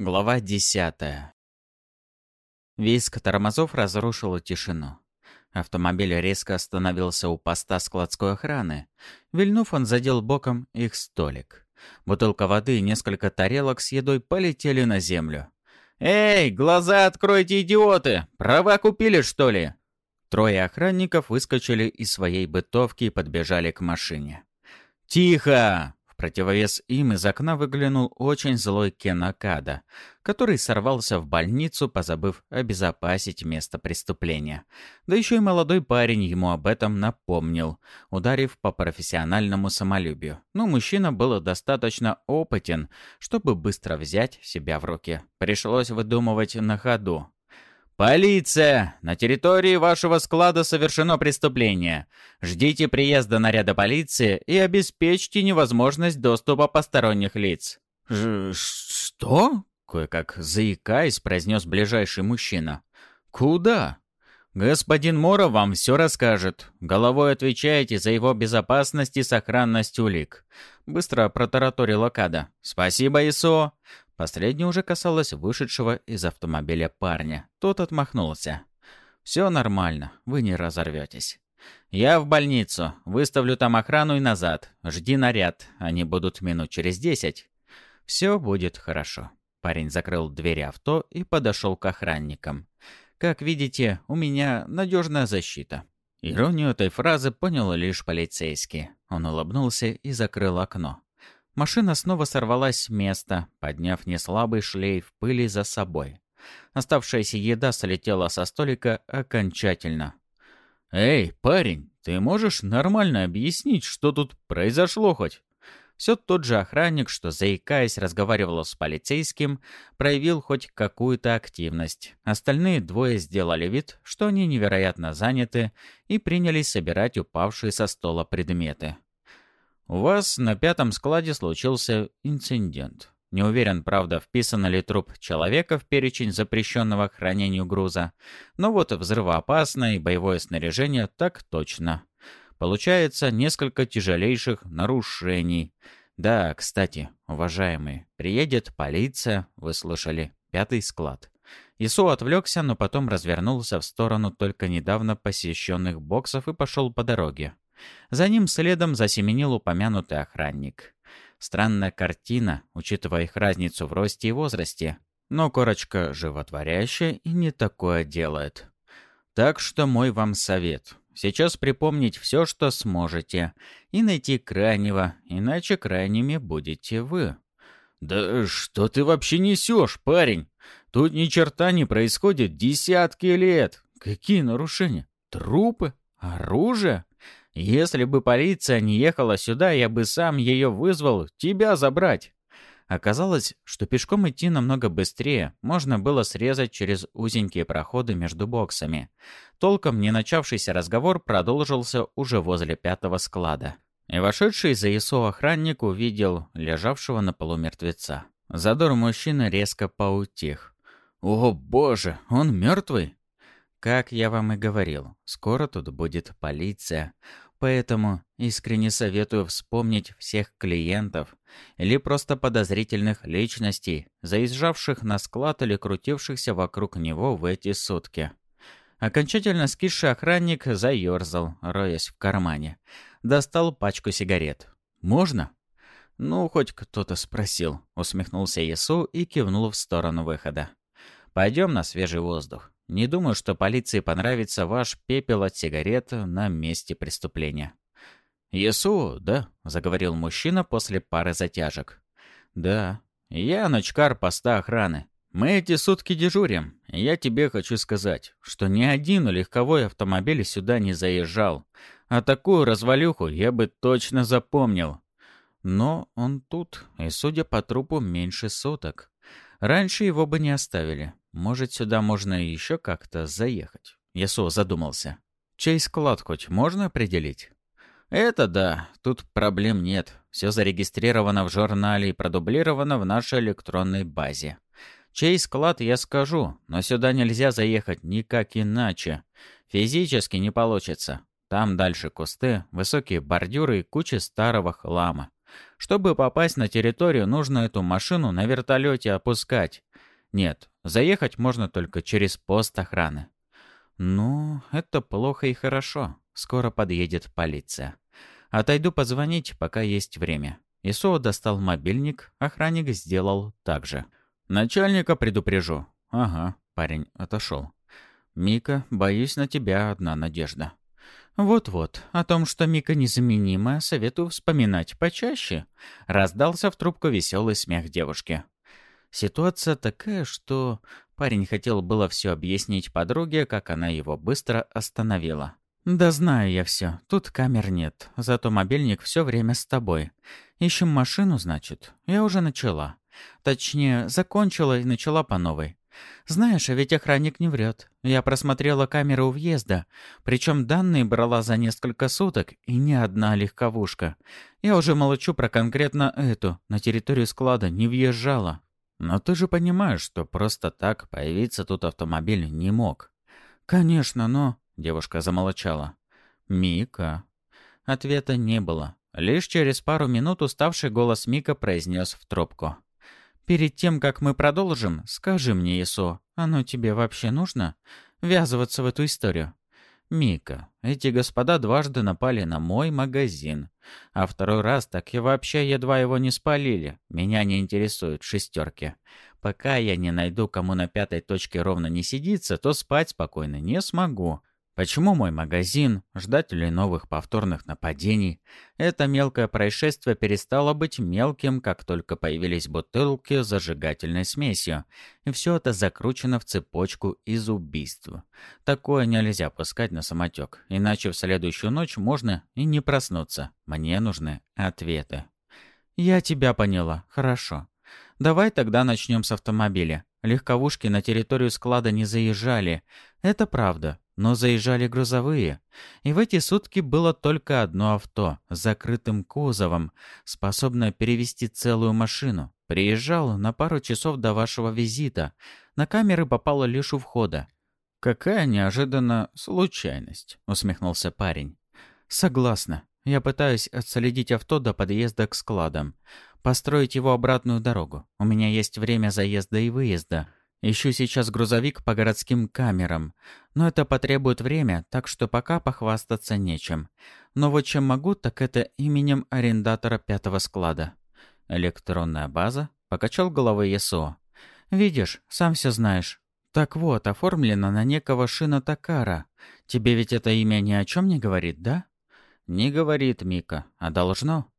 Глава десятая. Виск тормозов разрушил тишину. Автомобиль резко остановился у поста складской охраны. Вильнув, он задел боком их столик. Бутылка воды и несколько тарелок с едой полетели на землю. «Эй, глаза откройте, идиоты! Права купили, что ли?» Трое охранников выскочили из своей бытовки и подбежали к машине. «Тихо!» Противовес им из окна выглянул очень злой Кен Акада, который сорвался в больницу, позабыв обезопасить место преступления. Да еще и молодой парень ему об этом напомнил, ударив по профессиональному самолюбию. Но мужчина был достаточно опытен, чтобы быстро взять себя в руки. Пришлось выдумывать на ходу. «Полиция! На территории вашего склада совершено преступление. Ждите приезда наряда полиции и обеспечьте невозможность доступа посторонних лиц». «Что?» — кое-как заикаясь, произнес ближайший мужчина. «Куда?» «Господин Мора вам все расскажет. Головой отвечаете за его безопасность и сохранность улик». Быстро протараторила Када. «Спасибо, ИСО. Последнее уже касалось вышедшего из автомобиля парня. Тот отмахнулся. «Все нормально, вы не разорветесь. Я в больницу, выставлю там охрану и назад. Жди наряд, они будут минут через десять. Все будет хорошо». Парень закрыл двери авто и подошел к охранникам. «Как видите, у меня надежная защита». Иронию этой фразы понял лишь полицейский. Он улыбнулся и закрыл окно. Машина снова сорвалась с места, подняв неслабый шлейф пыли за собой. Оставшаяся еда слетела со столика окончательно. «Эй, парень, ты можешь нормально объяснить, что тут произошло хоть?» Все тот же охранник, что, заикаясь, разговаривал с полицейским, проявил хоть какую-то активность. Остальные двое сделали вид, что они невероятно заняты, и принялись собирать упавшие со стола предметы. У вас на пятом складе случился инцидент. Не уверен, правда, вписан ли труп человека в перечень запрещенного к хранению груза. Но вот взрывоопасное и боевое снаряжение так точно. Получается несколько тяжелейших нарушений. Да, кстати, уважаемые, приедет полиция, вы слышали, пятый склад. Ису отвлекся, но потом развернулся в сторону только недавно посещенных боксов и пошел по дороге. За ним следом засеменил упомянутый охранник. Странная картина, учитывая их разницу в росте и возрасте. Но корочка животворящая и не такое делает. Так что мой вам совет. Сейчас припомнить все, что сможете, и найти крайнего, иначе крайними будете вы. «Да что ты вообще несешь, парень? Тут ни черта не происходит десятки лет. Какие нарушения? Трупы? Оружие? Если бы полиция не ехала сюда, я бы сам ее вызвал тебя забрать. Оказалось, что пешком идти намного быстрее, можно было срезать через узенькие проходы между боксами. Толком не начавшийся разговор продолжился уже возле пятого склада. И вошедший за ИСО охранник увидел лежавшего на полу мертвеца. Задор мужчины резко поутих. «О боже, он мертвый?» «Как я вам и говорил, скоро тут будет полиция. Поэтому искренне советую вспомнить всех клиентов или просто подозрительных личностей, заезжавших на склад или крутившихся вокруг него в эти сутки. Окончательно скисший охранник заерзал, роясь в кармане. Достал пачку сигарет. «Можно?» «Ну, хоть кто-то спросил», — усмехнулся Ясу и кивнул в сторону выхода. «Пойдем на свежий воздух». Не думаю, что полиции понравится ваш пепел от сигарет на месте преступления. «Есу, да?» — заговорил мужчина после пары затяжек. «Да. Я ночкар поста охраны. Мы эти сутки дежурим. Я тебе хочу сказать, что ни один легковой автомобиль сюда не заезжал. А такую развалюху я бы точно запомнил. Но он тут, и, судя по трупу, меньше суток. Раньше его бы не оставили. Может, сюда можно еще как-то заехать? Ясо задумался. Чей склад хоть можно определить? Это да, тут проблем нет. Все зарегистрировано в журнале и продублировано в нашей электронной базе. Чей склад я скажу, но сюда нельзя заехать никак иначе. Физически не получится. Там дальше кусты, высокие бордюры и куча старого хлама. Чтобы попасть на территорию, нужно эту машину на вертолете опускать. Нет, заехать можно только через пост охраны. Ну, это плохо и хорошо. Скоро подъедет полиция. Отойду позвонить, пока есть время. Исоа достал мобильник, охранник сделал так же. «Начальника предупрежу». «Ага», парень отошел. «Мика, боюсь, на тебя одна надежда». «Вот-вот, о том, что Мика незаменимая, советую вспоминать почаще», — раздался в трубку веселый смех девушки. Ситуация такая, что парень хотел было все объяснить подруге, как она его быстро остановила. «Да знаю я все. Тут камер нет. Зато мобильник все время с тобой. Ищем машину, значит? Я уже начала. Точнее, закончила и начала по новой. Знаешь, а ведь охранник не врет. Я просмотрела камеры у въезда. Причем данные брала за несколько суток, и ни одна легковушка. Я уже молчу про конкретно эту. На территорию склада не въезжала. Но ты же понимаешь, что просто так появиться тут автомобиль не мог. Конечно, но... Девушка замолчала. «Мика». Ответа не было. Лишь через пару минут уставший голос Мика произнес в трубку. «Перед тем, как мы продолжим, скажи мне, Исо, оно тебе вообще нужно? Ввязываться в эту историю?» «Мика, эти господа дважды напали на мой магазин. А второй раз так и вообще едва его не спалили. Меня не интересуют шестерки. Пока я не найду, кому на пятой точке ровно не сидится, то спать спокойно не смогу. Почему мой магазин? Ждать ли новых повторных нападений? Это мелкое происшествие перестало быть мелким, как только появились бутылки с зажигательной смесью. И все это закручено в цепочку из убийств. Такое нельзя пускать на самотек, иначе в следующую ночь можно и не проснуться. Мне нужны ответы. «Я тебя поняла. Хорошо. Давай тогда начнем с автомобиля. Легковушки на территорию склада не заезжали. Это правда но заезжали грузовые, и в эти сутки было только одно авто с закрытым кузовом, способное перевести целую машину. Приезжал на пару часов до вашего визита. На камеры попало лишь у входа. «Какая неожиданная случайность», — усмехнулся парень. «Согласна. Я пытаюсь отследить авто до подъезда к складам. Построить его обратную дорогу. У меня есть время заезда и выезда. Ищу сейчас грузовик по городским камерам, но это потребует время, так что пока похвастаться нечем. Но вот чем могу, так это именем арендатора пятого склада. Электронная база покачал головой ЕСО. Видишь, сам все знаешь. Так вот, оформлено на некого Шина Такара. Тебе ведь это имя ни о чем не говорит, да? Не говорит, Мика, а должно.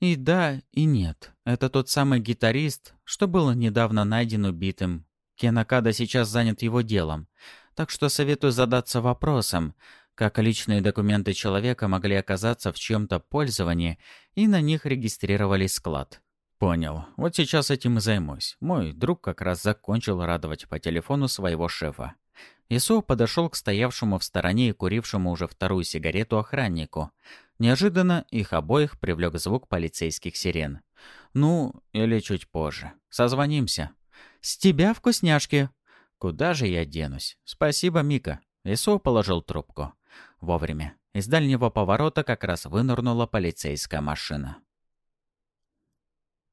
И да, и нет. Это тот самый гитарист, что был недавно найден убитым Кенакада сейчас занят его делом, так что советую задаться вопросом, как личные документы человека могли оказаться в чьем-то пользовании и на них регистрировали склад. Понял. Вот сейчас этим и займусь. Мой друг как раз закончил радовать по телефону своего шефа. Исо подошел к стоявшему в стороне и курившему уже вторую сигарету охраннику. Неожиданно их обоих привлек звук полицейских сирен. «Ну, или чуть позже. Созвонимся». «С тебя вкусняшки!» «Куда же я денусь?» «Спасибо, Мика!» Исо положил трубку. Вовремя. Из дальнего поворота как раз вынырнула полицейская машина.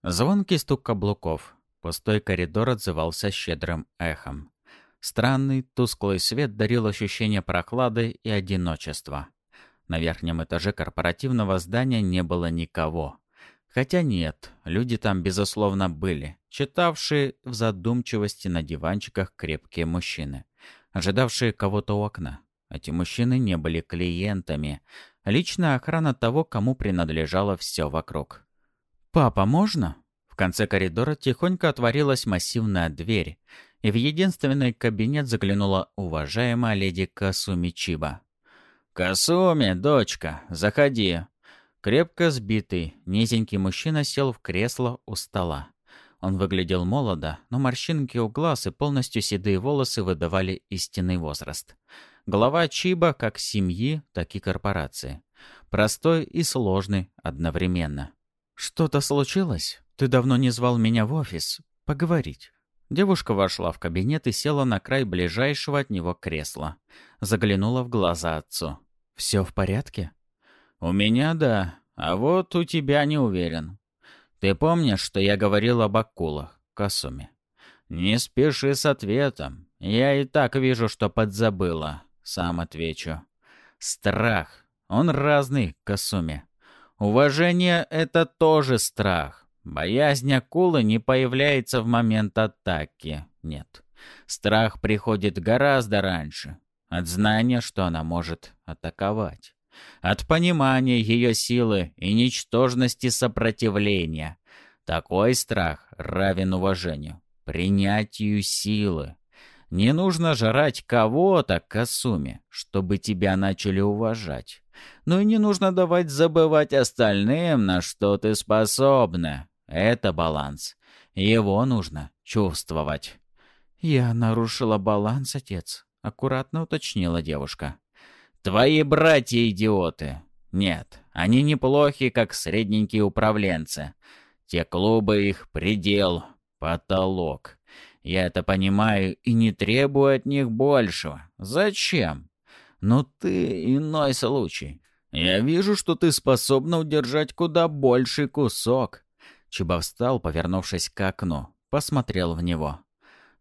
Звонкий стук каблуков. Пустой коридор отзывался щедрым эхом. Странный, тусклый свет дарил ощущение прохлады и одиночества. На верхнем этаже корпоративного здания не было никого. Хотя нет, люди там, безусловно, были, читавшие в задумчивости на диванчиках крепкие мужчины, ожидавшие кого-то у окна. Эти мужчины не были клиентами, личная охрана того, кому принадлежало все вокруг. «Папа, можно?» В конце коридора тихонько отворилась массивная дверь, и в единственный кабинет заглянула уважаемая леди Касуми Чиба. «Касуми, дочка, заходи. Крепко сбитый, низенький мужчина сел в кресло у стола. Он выглядел молодо, но морщинки у глаз и полностью седые волосы выдавали истинный возраст. Глава Чиба как семьи, так и корпорации. Простой и сложный одновременно. «Что-то случилось? Ты давно не звал меня в офис. Поговорить». Девушка вошла в кабинет и села на край ближайшего от него кресла. Заглянула в глаза отцу. «Все в порядке?» «У меня да, а вот у тебя не уверен. Ты помнишь, что я говорил об акулах, Касуме?» «Не спеши с ответом. Я и так вижу, что подзабыла. Сам отвечу. Страх. Он разный, Касуми. Уважение — это тоже страх. Боязнь акулы не появляется в момент атаки. Нет. Страх приходит гораздо раньше. От знания, что она может атаковать. От понимания ее силы и ничтожности сопротивления. Такой страх равен уважению, принятию силы. Не нужно жрать кого-то, Касуми, чтобы тебя начали уважать. Но и не нужно давать забывать остальным, на что ты способна. Это баланс. Его нужно чувствовать. «Я нарушила баланс, отец», — аккуратно уточнила девушка. «Твои братья идиоты. Нет, они неплохи, как средненькие управленцы. Те клубы их предел, потолок. Я это понимаю и не требую от них большего. Зачем? Но ты иной случай. Я вижу, что ты способна удержать куда больший кусок. Чуба встал, повернувшись к окну, посмотрел в него.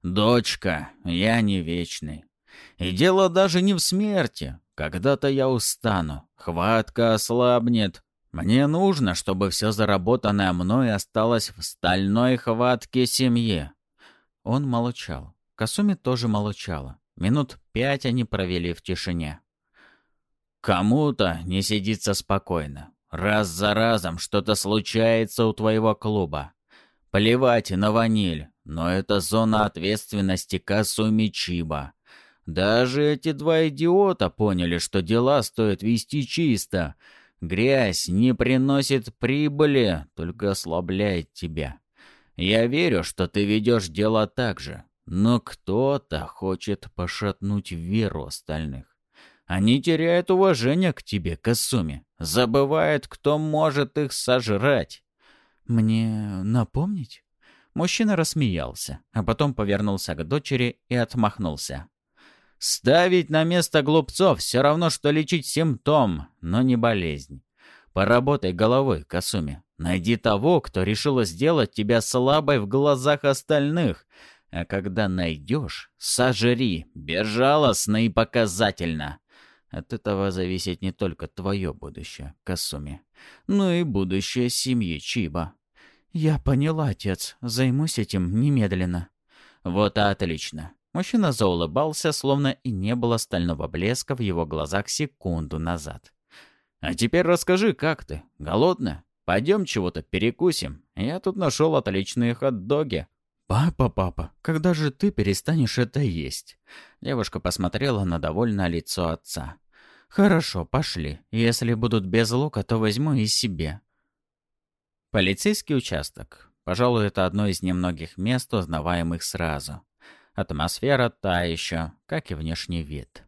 «Дочка, я не вечный. И дело даже не в смерти. Когда-то я устану, хватка ослабнет. Мне нужно, чтобы все заработанное мной осталось в стальной хватке семьи. Он молчал. Касуми тоже молчала. Минут пять они провели в тишине. «Кому-то не сидится спокойно. Раз за разом что-то случается у твоего клуба. Плевать на ваниль, но это зона ответственности Касуми Чиба. Даже эти два идиота поняли, что дела стоит вести чисто. Грязь не приносит прибыли, только ослабляет тебя. Я верю, что ты ведешь дело так же, но кто-то хочет пошатнуть веру остальных. Они теряют уважение к тебе, Касуми, забывают, кто может их сожрать. Мне напомнить? Мужчина рассмеялся, а потом повернулся к дочери и отмахнулся. «Ставить на место глупцов все равно, что лечить симптом, но не болезнь. Поработай головой, Касуми. Найди того, кто решил сделать тебя слабой в глазах остальных. А когда найдешь, сожри, безжалостно и показательно. От этого зависит не только твое будущее, Касуми, но и будущее семьи Чиба. Я поняла, отец. Займусь этим немедленно. Вот отлично. Мужчина заулыбался, словно и не было стального блеска в его глазах секунду назад. А теперь расскажи, как ты? Голодная? Пойдем чего-то перекусим. Я тут нашел отличные хот-доги. «Папа, папа, когда же ты перестанешь это есть?» Девушка посмотрела на довольное лицо отца. «Хорошо, пошли. Если будут без лука, то возьму и себе». Полицейский участок. Пожалуй, это одно из немногих мест, узнаваемых сразу. Атмосфера та еще, как и внешний вид.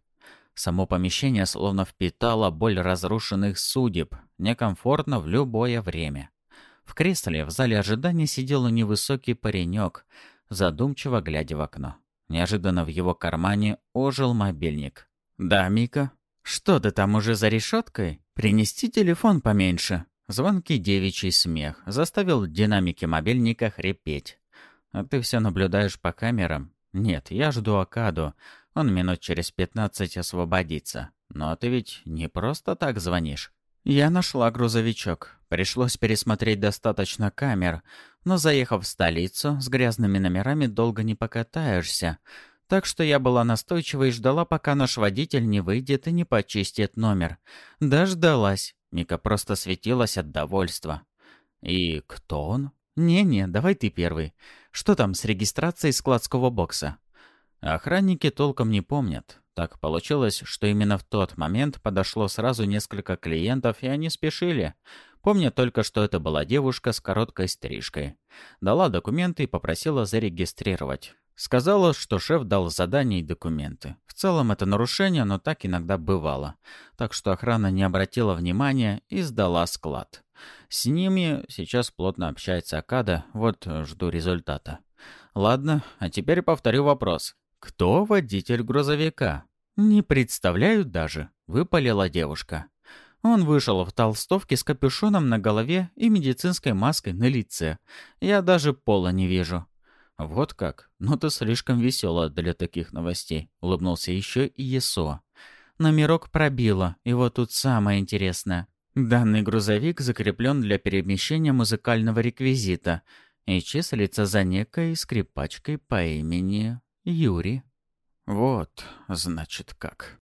Само помещение словно впитало боль разрушенных судеб, некомфортно в любое время. В кресле в зале ожидания сидел невысокий паренек, задумчиво глядя в окно. Неожиданно в его кармане ожил мобильник. «Да, Мика? Что ты там уже за решеткой? Принести телефон поменьше». Звонкий девичий смех заставил динамики мобильника хрипеть. «А ты все наблюдаешь по камерам?» «Нет, я жду Акаду. Он минут через пятнадцать освободится. Но ты ведь не просто так звонишь. Я нашла грузовичок. Пришлось пересмотреть достаточно камер, но заехав в столицу, с грязными номерами долго не покатаешься. Так что я была настойчива и ждала, пока наш водитель не выйдет и не почистит номер. Дождалась. Мика просто светилась от довольства. «И кто он?» «Не-не, давай ты первый. Что там с регистрацией складского бокса?» Охранники толком не помнят. Так получилось, что именно в тот момент подошло сразу несколько клиентов, и они спешили. Помню только, что это была девушка с короткой стрижкой. Дала документы и попросила зарегистрировать. Сказала, что шеф дал задание и документы. В целом это нарушение, но так иногда бывало. Так что охрана не обратила внимания и сдала склад. С ними сейчас плотно общается Акада, вот жду результата. Ладно, а теперь повторю вопрос. «Кто водитель грузовика?» «Не представляю даже», — выпалила девушка. Он вышел в толстовке с капюшоном на голове и медицинской маской на лице. Я даже пола не вижу. «Вот как? Ну ты слишком весела для таких новостей», — улыбнулся еще и Есо. «Номерок пробило, и вот тут самое интересное. Данный грузовик закреплен для перемещения музыкального реквизита и числится за некой скрипачкой по имени Юрий». «Вот, значит, как».